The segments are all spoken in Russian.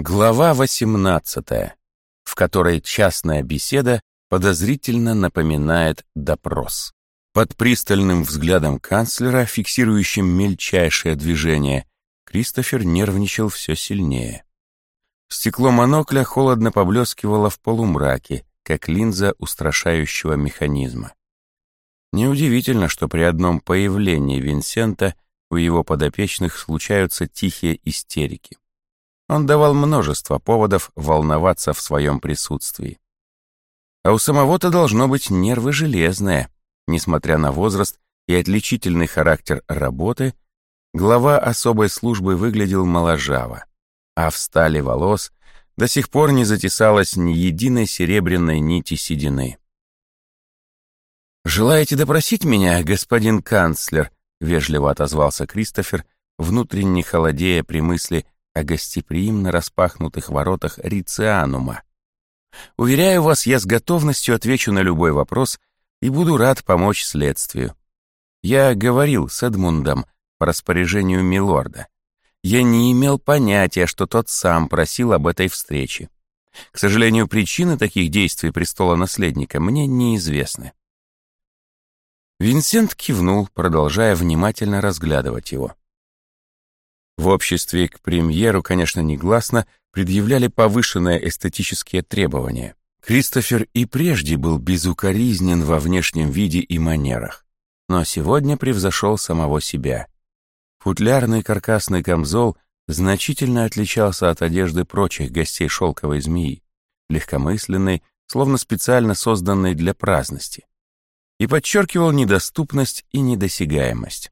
Глава 18, в которой частная беседа подозрительно напоминает допрос. Под пристальным взглядом канцлера, фиксирующим мельчайшее движение, Кристофер нервничал все сильнее. Стекло монокля холодно поблескивало в полумраке, как линза устрашающего механизма. Неудивительно, что при одном появлении Винсента у его подопечных случаются тихие истерики. Он давал множество поводов волноваться в своем присутствии. А у самого-то должно быть нервы железные. Несмотря на возраст и отличительный характер работы, глава особой службы выглядел моложаво, а в стали волос до сих пор не затесалось ни единой серебряной нити седины. «Желаете допросить меня, господин канцлер?» — вежливо отозвался Кристофер, внутренне холодея при мысли о гостеприимно распахнутых воротах Рицианума. «Уверяю вас, я с готовностью отвечу на любой вопрос и буду рад помочь следствию. Я говорил с Эдмундом по распоряжению милорда. Я не имел понятия, что тот сам просил об этой встрече. К сожалению, причины таких действий престола наследника мне неизвестны». Винсент кивнул, продолжая внимательно разглядывать его. В обществе к премьеру, конечно, негласно предъявляли повышенные эстетические требования. Кристофер и прежде был безукоризнен во внешнем виде и манерах, но сегодня превзошел самого себя. Футлярный каркасный камзол значительно отличался от одежды прочих гостей шелковой змеи, легкомысленной, словно специально созданной для праздности, и подчеркивал недоступность и недосягаемость.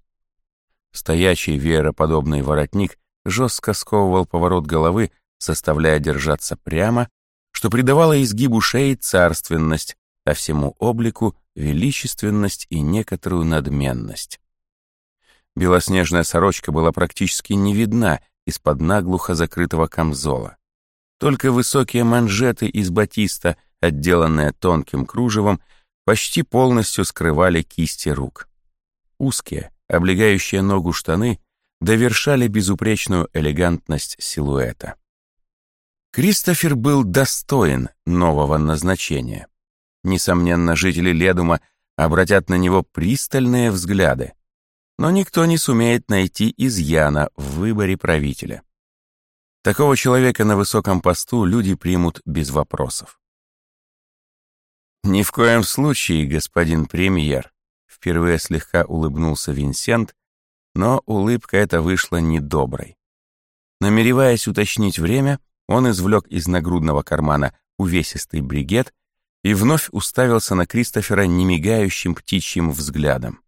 Стоячий веероподобный воротник жестко сковывал поворот головы, заставляя держаться прямо, что придавало изгибу шеи царственность, а всему облику величественность и некоторую надменность. Белоснежная сорочка была практически не видна из-под наглухо закрытого камзола. Только высокие манжеты из батиста, отделанные тонким кружевом, почти полностью скрывали кисти рук. Узкие, облегающие ногу штаны довершали безупречную элегантность силуэта. Кристофер был достоин нового назначения. Несомненно, жители Ледума обратят на него пристальные взгляды, но никто не сумеет найти изъяна в выборе правителя. Такого человека на высоком посту люди примут без вопросов. «Ни в коем случае, господин премьер», Впервые слегка улыбнулся Винсент, но улыбка эта вышла недоброй. Намереваясь уточнить время, он извлек из нагрудного кармана увесистый бригет и вновь уставился на Кристофера немигающим птичьим взглядом.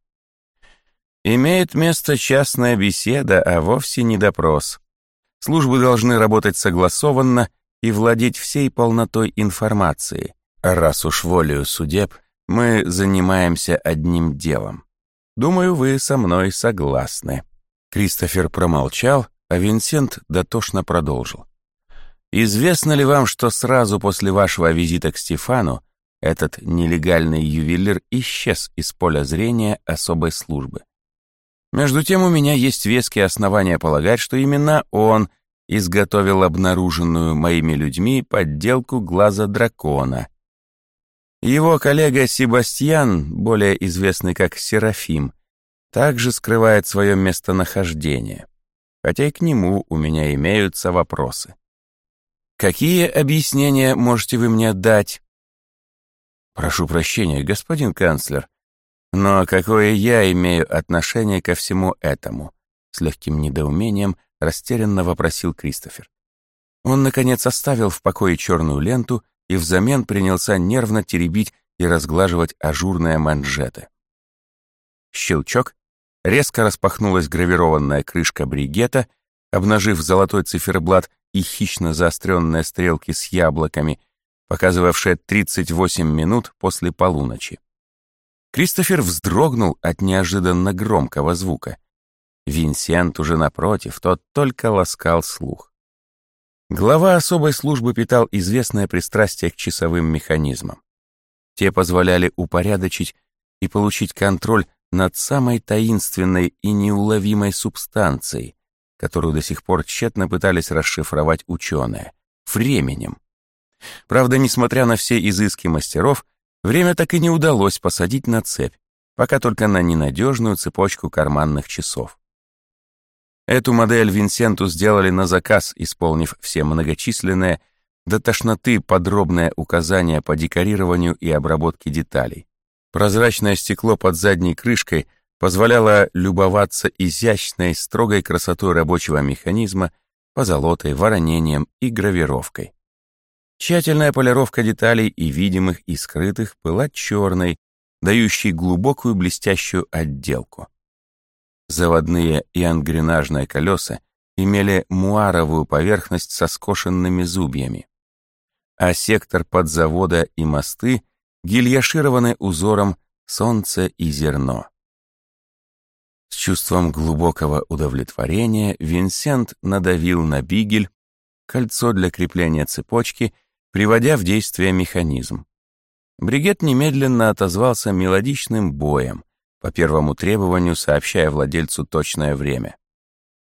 «Имеет место частная беседа, а вовсе не допрос. Службы должны работать согласованно и владеть всей полнотой информации, раз уж волею судеб — мы занимаемся одним делом. Думаю, вы со мной согласны». Кристофер промолчал, а Винсент дотошно продолжил. «Известно ли вам, что сразу после вашего визита к Стефану этот нелегальный ювелир исчез из поля зрения особой службы? Между тем у меня есть веские основания полагать, что именно он изготовил обнаруженную моими людьми подделку глаза дракона — его коллега Себастьян, более известный как Серафим, также скрывает свое местонахождение, хотя и к нему у меня имеются вопросы. Какие объяснения можете вы мне дать? Прошу прощения, господин канцлер, но какое я имею отношение ко всему этому? С легким недоумением растерянно вопросил Кристофер. Он, наконец, оставил в покое черную ленту и взамен принялся нервно теребить и разглаживать ажурные манжеты. Щелчок, резко распахнулась гравированная крышка бригета, обнажив золотой циферблат и хищно заостренные стрелки с яблоками, показывавшие 38 минут после полуночи. Кристофер вздрогнул от неожиданно громкого звука. Винсент уже напротив, тот только ласкал слух. Глава особой службы питал известное пристрастие к часовым механизмам. Те позволяли упорядочить и получить контроль над самой таинственной и неуловимой субстанцией, которую до сих пор тщетно пытались расшифровать ученые, временем. Правда, несмотря на все изыски мастеров, время так и не удалось посадить на цепь, пока только на ненадежную цепочку карманных часов. Эту модель Винсенту сделали на заказ, исполнив все многочисленные, до тошноты подробные указания по декорированию и обработке деталей. Прозрачное стекло под задней крышкой позволяло любоваться изящной, строгой красотой рабочего механизма, позолотой, воронением и гравировкой. Тщательная полировка деталей и видимых, и скрытых была черной, дающей глубокую блестящую отделку. Заводные и ангренажные колеса имели муаровую поверхность со скошенными зубьями, а сектор подзавода и мосты гильяшированы узором солнце и зерно. С чувством глубокого удовлетворения Винсент надавил на бигель, кольцо для крепления цепочки, приводя в действие механизм. Бригет немедленно отозвался мелодичным боем, по первому требованию сообщая владельцу точное время.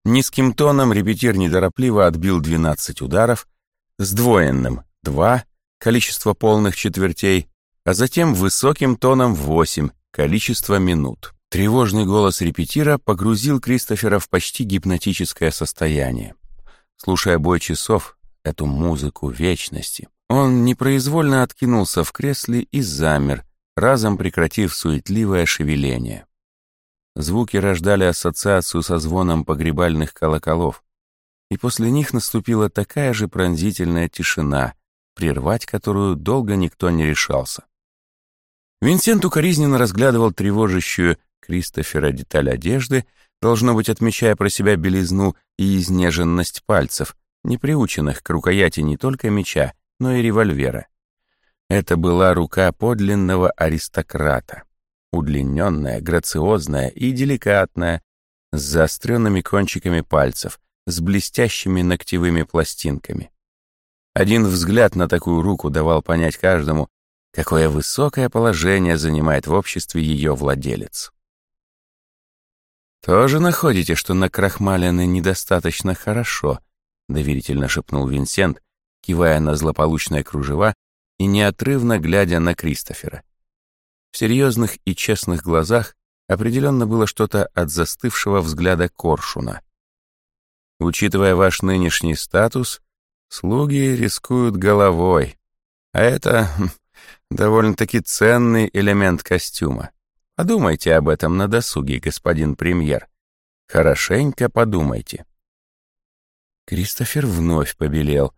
Низким тоном репетир неторопливо отбил 12 ударов, сдвоенным — 2, количество полных четвертей, а затем высоким тоном 8, количество минут. Тревожный голос репетира погрузил Кристофера в почти гипнотическое состояние. Слушая бой часов, эту музыку вечности, он непроизвольно откинулся в кресле и замер, разом прекратив суетливое шевеление. Звуки рождали ассоциацию со звоном погребальных колоколов, и после них наступила такая же пронзительная тишина, прервать которую долго никто не решался. Винсент укоризненно разглядывал тревожащую Кристофера деталь одежды, должно быть, отмечая про себя белизну и изнеженность пальцев, не приученных к рукояти не только меча, но и револьвера. Это была рука подлинного аристократа, удлиненная, грациозная и деликатная, с заостренными кончиками пальцев, с блестящими ногтевыми пластинками. Один взгляд на такую руку давал понять каждому, какое высокое положение занимает в обществе ее владелец. «Тоже находите, что накрахмалены недостаточно хорошо», — доверительно шепнул Винсент, кивая на злополучное кружева и неотрывно глядя на Кристофера. В серьезных и честных глазах определенно было что-то от застывшего взгляда коршуна. Учитывая ваш нынешний статус, слуги рискуют головой, а это хм, довольно-таки ценный элемент костюма. Подумайте об этом на досуге, господин премьер. Хорошенько подумайте. Кристофер вновь побелел,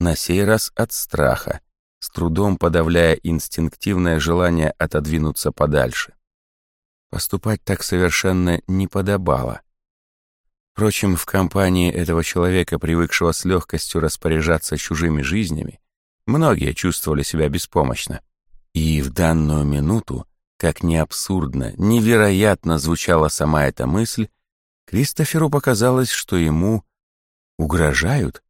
на сей раз от страха, с трудом подавляя инстинктивное желание отодвинуться подальше. Поступать так совершенно не подобало. Впрочем, в компании этого человека, привыкшего с легкостью распоряжаться чужими жизнями, многие чувствовали себя беспомощно. И в данную минуту, как ни абсурдно, невероятно звучала сама эта мысль, Кристоферу показалось, что ему угрожают.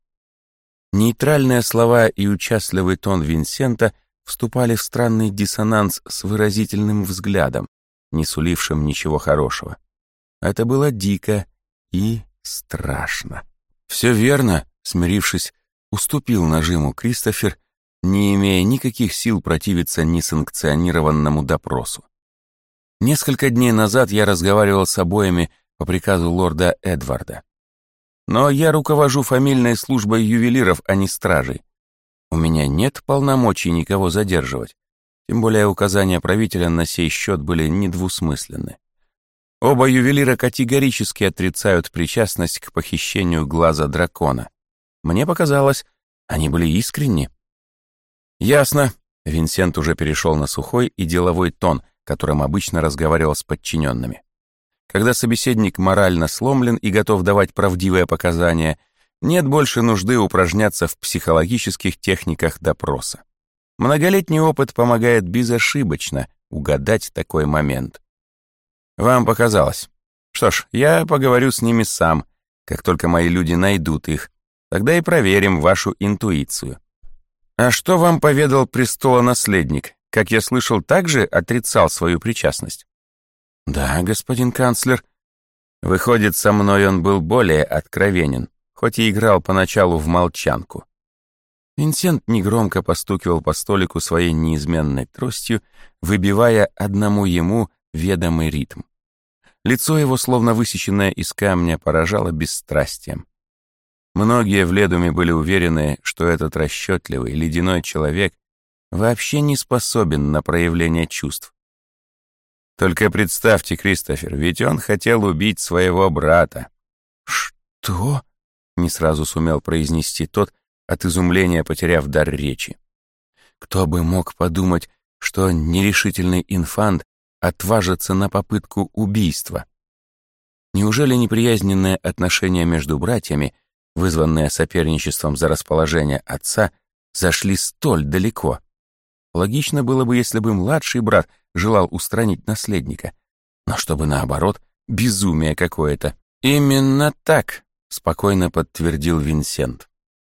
Нейтральные слова и участливый тон Винсента вступали в странный диссонанс с выразительным взглядом, не сулившим ничего хорошего. Это было дико и страшно. «Все верно», — смирившись, уступил нажиму Кристофер не имея никаких сил противиться несанкционированному допросу. Несколько дней назад я разговаривал с обоими по приказу лорда Эдварда. Но я руковожу фамильной службой ювелиров, а не стражей. У меня нет полномочий никого задерживать, тем более указания правителя на сей счет были недвусмысленны. Оба ювелира категорически отрицают причастность к похищению глаза дракона. Мне показалось, они были искренни. «Ясно». Винсент уже перешел на сухой и деловой тон, которым обычно разговаривал с подчиненными. Когда собеседник морально сломлен и готов давать правдивые показания, нет больше нужды упражняться в психологических техниках допроса. Многолетний опыт помогает безошибочно угадать такой момент. Вам показалось. Что ж, я поговорю с ними сам, как только мои люди найдут их. Тогда и проверим вашу интуицию. «А что вам поведал престолонаследник? Как я слышал, также отрицал свою причастность?» «Да, господин канцлер». Выходит, со мной он был более откровенен, хоть и играл поначалу в молчанку. Винсент негромко постукивал по столику своей неизменной тростью, выбивая одному ему ведомый ритм. Лицо его, словно высеченное из камня, поражало бесстрастием. Многие в Ледуме были уверены, что этот расчетливый, ледяной человек вообще не способен на проявление чувств. Только представьте, Кристофер, ведь он хотел убить своего брата. «Что?» — не сразу сумел произнести тот, от изумления потеряв дар речи. Кто бы мог подумать, что нерешительный инфант отважится на попытку убийства? Неужели неприязненные отношения между братьями, вызванные соперничеством за расположение отца, зашли столь далеко? Логично было бы, если бы младший брат желал устранить наследника. Но чтобы наоборот, безумие какое-то. «Именно так», — спокойно подтвердил Винсент.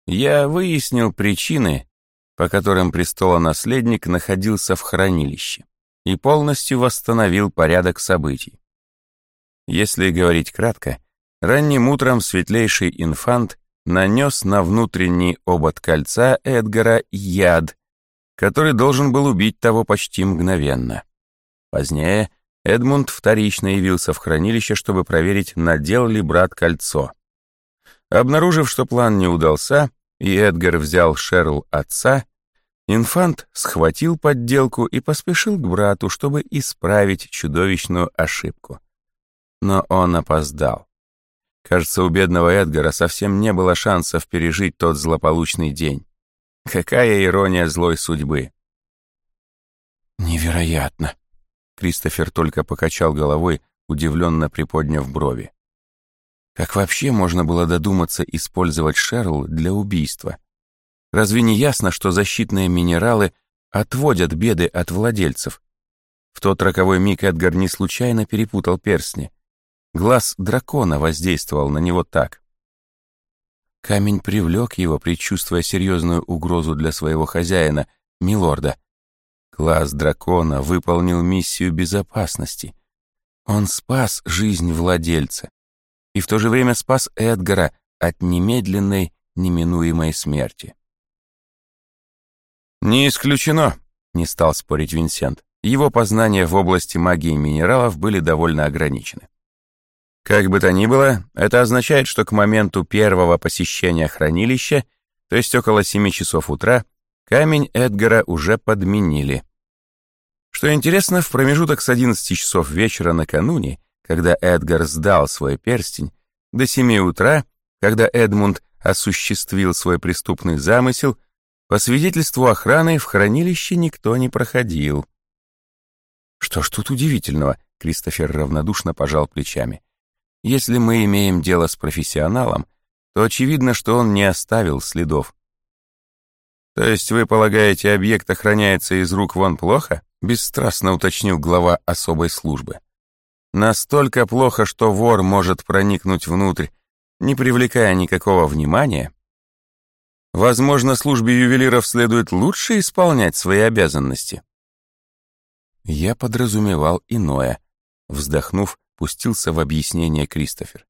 «Я выяснил причины, по которым престолонаследник находился в хранилище, и полностью восстановил порядок событий. Если говорить кратко, ранним утром светлейший инфант нанес на внутренний обод кольца Эдгара яд, который должен был убить того почти мгновенно. Позднее Эдмунд вторично явился в хранилище, чтобы проверить, надел ли брат кольцо. Обнаружив, что план не удался, и Эдгар взял Шерл отца, инфант схватил подделку и поспешил к брату, чтобы исправить чудовищную ошибку. Но он опоздал. Кажется, у бедного Эдгара совсем не было шансов пережить тот злополучный день. Какая ирония злой судьбы. Невероятно. Кристофер только покачал головой, удивленно приподняв брови. Как вообще можно было додуматься использовать Шерл для убийства? Разве не ясно, что защитные минералы отводят беды от владельцев? В тот роковой миг Эдгар не случайно перепутал перстни. Глаз дракона воздействовал на него так. Камень привлек его, предчувствуя серьезную угрозу для своего хозяина, милорда. Глаз дракона выполнил миссию безопасности. Он спас жизнь владельца и в то же время спас Эдгара от немедленной, неминуемой смерти. «Не исключено», — не стал спорить Винсент. Его познания в области магии минералов были довольно ограничены. Как бы то ни было, это означает, что к моменту первого посещения хранилища, то есть около 7 часов утра, камень Эдгара уже подменили. Что интересно, в промежуток с 11 часов вечера накануне, когда Эдгар сдал свой перстень, до 7 утра, когда Эдмунд осуществил свой преступный замысел, по свидетельству охраны в хранилище никто не проходил. Что ж тут удивительного, Кристофер равнодушно пожал плечами. Если мы имеем дело с профессионалом, то очевидно, что он не оставил следов. То есть вы полагаете, объект охраняется из рук вон плохо? Бесстрастно уточнил глава особой службы. Настолько плохо, что вор может проникнуть внутрь, не привлекая никакого внимания? Возможно, службе ювелиров следует лучше исполнять свои обязанности. Я подразумевал иное. Вздохнув, пустился в объяснение Кристофер.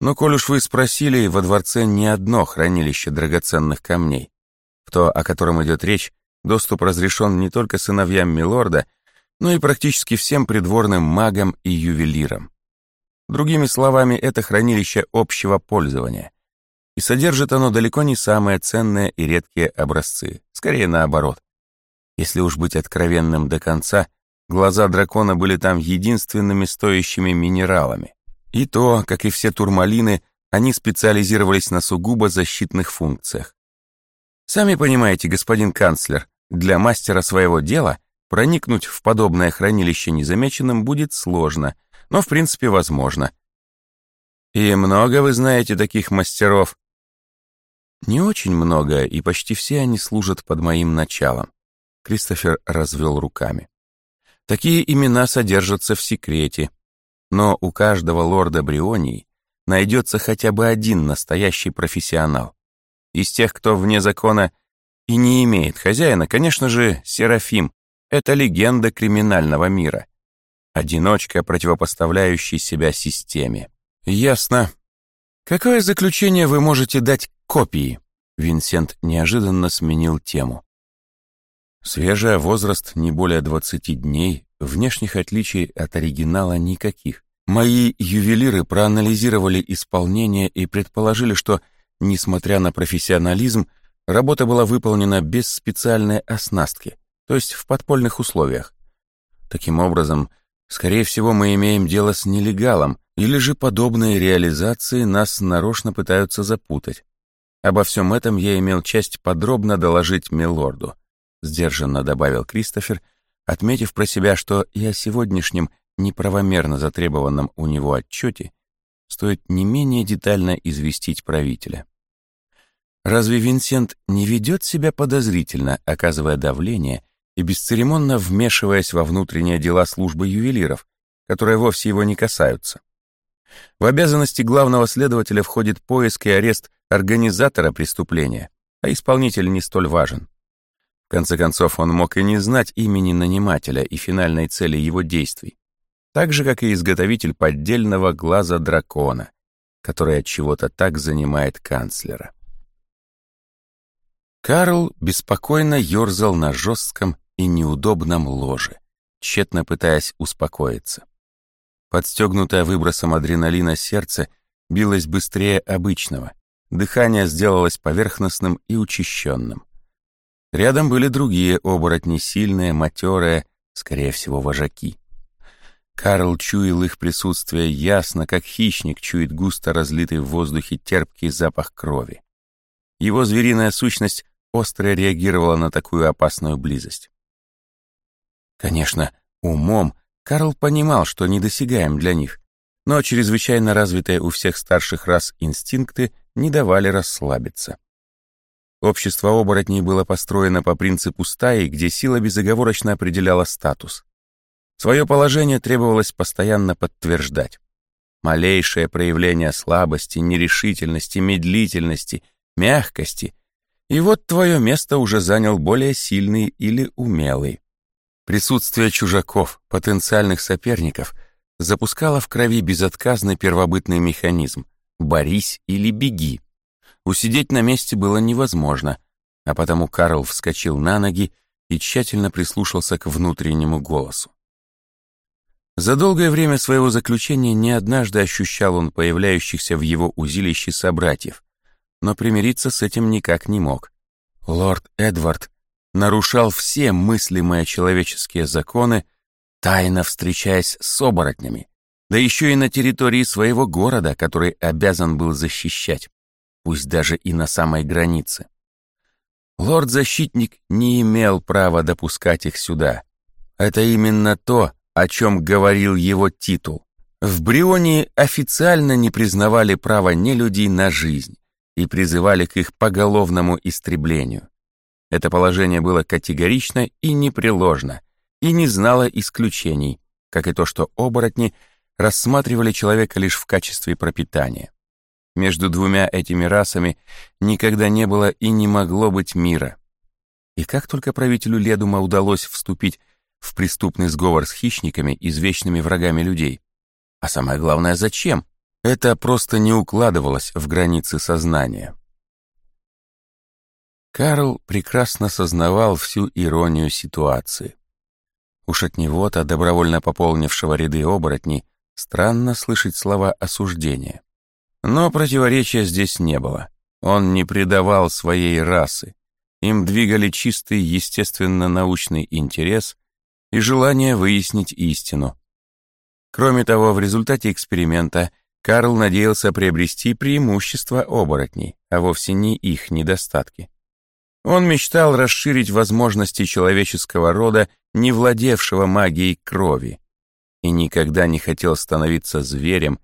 Но коль уж вы спросили, во дворце не одно хранилище драгоценных камней. В то, о котором идет речь, доступ разрешен не только сыновьям Милорда, но и практически всем придворным магам и ювелирам. Другими словами, это хранилище общего пользования. И содержит оно далеко не самые ценные и редкие образцы, скорее наоборот. Если уж быть откровенным до конца, Глаза дракона были там единственными стоящими минералами. И то, как и все турмалины, они специализировались на сугубо защитных функциях. Сами понимаете, господин канцлер, для мастера своего дела проникнуть в подобное хранилище незамеченным будет сложно, но в принципе возможно. И много вы знаете таких мастеров? Не очень много, и почти все они служат под моим началом. Кристофер развел руками. Такие имена содержатся в секрете, но у каждого лорда Брионии найдется хотя бы один настоящий профессионал. Из тех, кто вне закона и не имеет хозяина, конечно же, Серафим — это легенда криминального мира. одиночка, противопоставляющий себя системе. Ясно. Какое заключение вы можете дать копии? Винсент неожиданно сменил тему. Свежая возраст не более 20 дней, внешних отличий от оригинала никаких. Мои ювелиры проанализировали исполнение и предположили, что, несмотря на профессионализм, работа была выполнена без специальной оснастки, то есть в подпольных условиях. Таким образом, скорее всего, мы имеем дело с нелегалом, или же подобные реализации нас нарочно пытаются запутать. Обо всем этом я имел честь подробно доложить милорду, сдержанно добавил Кристофер, отметив про себя, что и о сегодняшнем неправомерно затребованном у него отчете стоит не менее детально известить правителя. Разве Винсент не ведет себя подозрительно, оказывая давление и бесцеремонно вмешиваясь во внутренние дела службы ювелиров, которые вовсе его не касаются? В обязанности главного следователя входит поиск и арест организатора преступления, а исполнитель не столь важен. В конце концов, он мог и не знать имени нанимателя и финальной цели его действий так же, как и изготовитель поддельного глаза дракона, который от чего-то так занимает канцлера. Карл беспокойно ерзал на жестком и неудобном ложе, тщетно пытаясь успокоиться. Подстегнутое выбросом адреналина сердце билось быстрее обычного, дыхание сделалось поверхностным и учащенным. Рядом были другие оборотни, сильные, матерые, скорее всего, вожаки. Карл чуял их присутствие ясно, как хищник чует густо разлитый в воздухе терпкий запах крови. Его звериная сущность остро реагировала на такую опасную близость. Конечно, умом Карл понимал, что недосягаем для них, но чрезвычайно развитые у всех старших рас инстинкты не давали расслабиться. Общество оборотней было построено по принципу стаи, где сила безоговорочно определяла статус. Свое положение требовалось постоянно подтверждать. Малейшее проявление слабости, нерешительности, медлительности, мягкости, и вот твое место уже занял более сильный или умелый. Присутствие чужаков, потенциальных соперников, запускало в крови безотказный первобытный механизм «борись или беги». Усидеть на месте было невозможно, а потому Карл вскочил на ноги и тщательно прислушался к внутреннему голосу. За долгое время своего заключения не однажды ощущал он появляющихся в его узилище собратьев, но примириться с этим никак не мог. Лорд Эдвард нарушал все мыслимые человеческие законы, тайно встречаясь с оборотнями, да еще и на территории своего города, который обязан был защищать, пусть даже и на самой границе. Лорд-защитник не имел права допускать их сюда. Это именно то, о чем говорил его титул. В Брионе официально не признавали права нелюдей на жизнь и призывали к их поголовному истреблению. Это положение было категорично и непреложно, и не знало исключений, как и то, что оборотни рассматривали человека лишь в качестве пропитания. Между двумя этими расами никогда не было и не могло быть мира. И как только правителю Ледума удалось вступить в преступный сговор с хищниками и с вечными врагами людей. А самое главное, зачем? Это просто не укладывалось в границы сознания. Карл прекрасно сознавал всю иронию ситуации. Уж от него-то, добровольно пополнившего ряды оборотней, странно слышать слова осуждения. Но противоречия здесь не было. Он не предавал своей расы. Им двигали чистый естественно-научный интерес и желание выяснить истину. Кроме того, в результате эксперимента Карл надеялся приобрести преимущество оборотней, а вовсе не их недостатки. Он мечтал расширить возможности человеческого рода, не владевшего магией крови, и никогда не хотел становиться зверем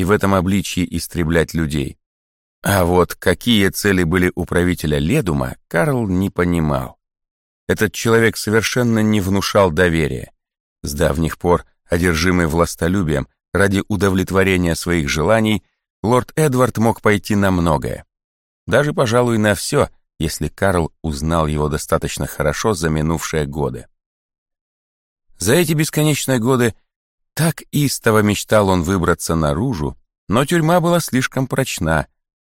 и в этом обличии истреблять людей. А вот какие цели были у правителя Ледума, Карл не понимал. Этот человек совершенно не внушал доверия. С давних пор, одержимый властолюбием, ради удовлетворения своих желаний, лорд Эдвард мог пойти на многое. Даже, пожалуй, на все, если Карл узнал его достаточно хорошо за минувшие годы. За эти бесконечные годы Так истово мечтал он выбраться наружу, но тюрьма была слишком прочна,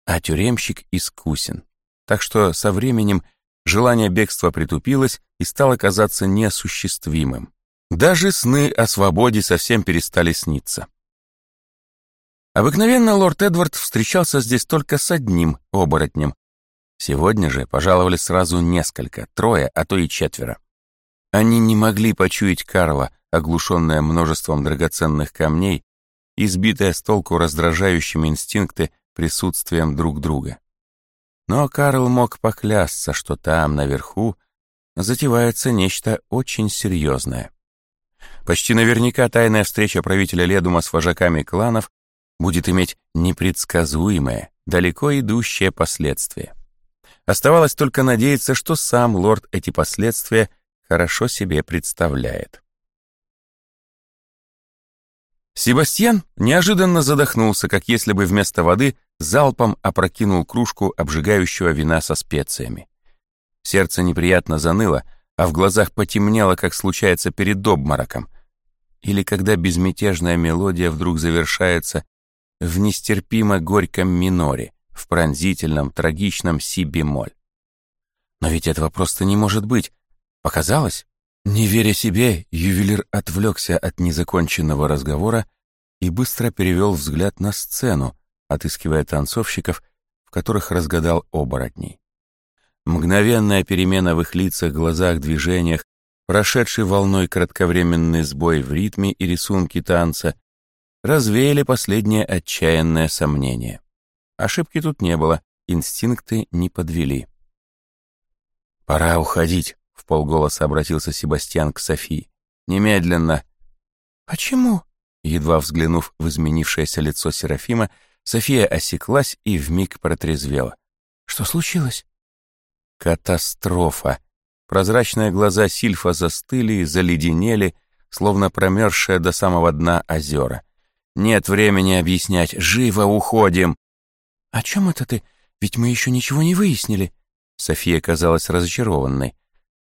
а тюремщик искусен. Так что со временем желание бегства притупилось и стало казаться неосуществимым. Даже сны о свободе совсем перестали сниться. Обыкновенно лорд Эдвард встречался здесь только с одним оборотнем. Сегодня же пожаловали сразу несколько, трое, а то и четверо. Они не могли почуять Карла, оглушенное множеством драгоценных камней, избитая с толку раздражающими инстинкты присутствием друг друга. Но Карл мог поклясться, что там, наверху, затевается нечто очень серьезное. Почти наверняка тайная встреча правителя Ледума с вожаками кланов будет иметь непредсказуемое, далеко идущее последствия. Оставалось только надеяться, что сам лорд эти последствия хорошо себе представляет. Себастьян неожиданно задохнулся, как если бы вместо воды залпом опрокинул кружку обжигающего вина со специями. Сердце неприятно заныло, а в глазах потемнело, как случается перед обмороком. Или когда безмятежная мелодия вдруг завершается в нестерпимо горьком миноре, в пронзительном, трагичном си-бемоль. Но ведь этого просто не может быть. Показалось? Не веря себе, ювелир отвлекся от незаконченного разговора и быстро перевел взгляд на сцену, отыскивая танцовщиков, в которых разгадал оборотней. Мгновенная перемена в их лицах, глазах, движениях, прошедший волной кратковременный сбой в ритме и рисунке танца, развеяли последнее отчаянное сомнение. Ошибки тут не было, инстинкты не подвели. «Пора уходить», полголоса обратился Себастьян к Софии. «Немедленно!» «Почему?» Едва взглянув в изменившееся лицо Серафима, София осеклась и вмиг протрезвела. «Что случилось?» «Катастрофа!» Прозрачные глаза Сильфа застыли, заледенели, словно промерзшие до самого дна озера. «Нет времени объяснять. Живо уходим!» «О чем это ты? Ведь мы еще ничего не выяснили». София казалась разочарованной.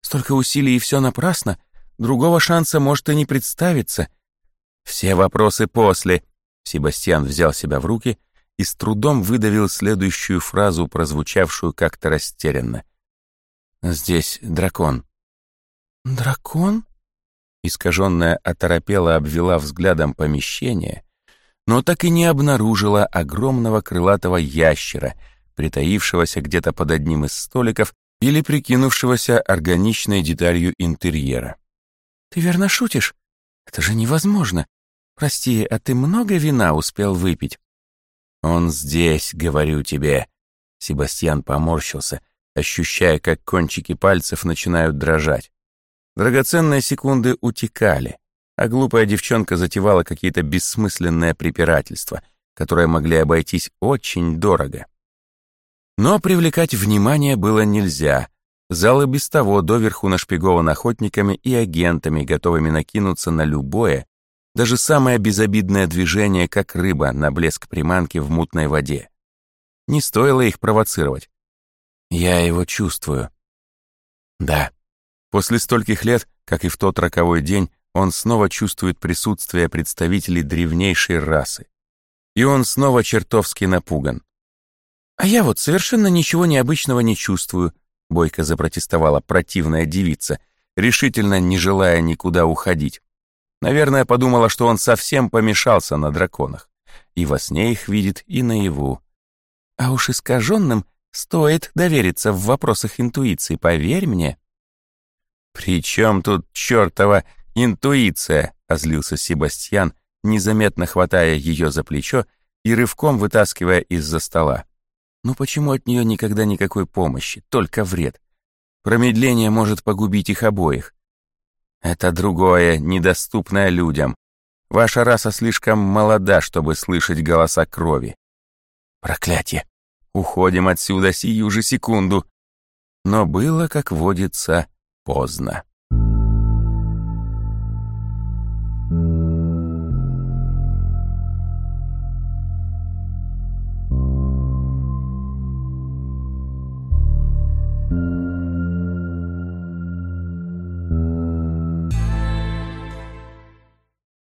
Столько усилий и все напрасно. Другого шанса может и не представиться. Все вопросы после. Себастьян взял себя в руки и с трудом выдавил следующую фразу, прозвучавшую как-то растерянно. «Здесь дракон». «Дракон?» Искаженная оторопела обвела взглядом помещение, но так и не обнаружила огромного крылатого ящера, притаившегося где-то под одним из столиков или прикинувшегося органичной деталью интерьера. «Ты верно шутишь? Это же невозможно. Прости, а ты много вина успел выпить?» «Он здесь, говорю тебе». Себастьян поморщился, ощущая, как кончики пальцев начинают дрожать. Драгоценные секунды утекали, а глупая девчонка затевала какие-то бессмысленные препирательства, которые могли обойтись очень дорого. Но привлекать внимание было нельзя. Зал и без того доверху нашпигован охотниками и агентами, готовыми накинуться на любое, даже самое безобидное движение, как рыба на блеск приманки в мутной воде. Не стоило их провоцировать. Я его чувствую. Да, после стольких лет, как и в тот роковой день, он снова чувствует присутствие представителей древнейшей расы. И он снова чертовски напуган. «А я вот совершенно ничего необычного не чувствую», — бойко запротестовала противная девица, решительно не желая никуда уходить. Наверное, подумала, что он совсем помешался на драконах. И во сне их видит, и наяву. А уж искаженным стоит довериться в вопросах интуиции, поверь мне. «При чем тут чертова интуиция?» — озлился Себастьян, незаметно хватая ее за плечо и рывком вытаскивая из-за стола. Ну почему от нее никогда никакой помощи, только вред? Промедление может погубить их обоих. Это другое, недоступное людям. Ваша раса слишком молода, чтобы слышать голоса крови. Проклятие! Уходим отсюда сию же секунду. Но было, как водится, поздно.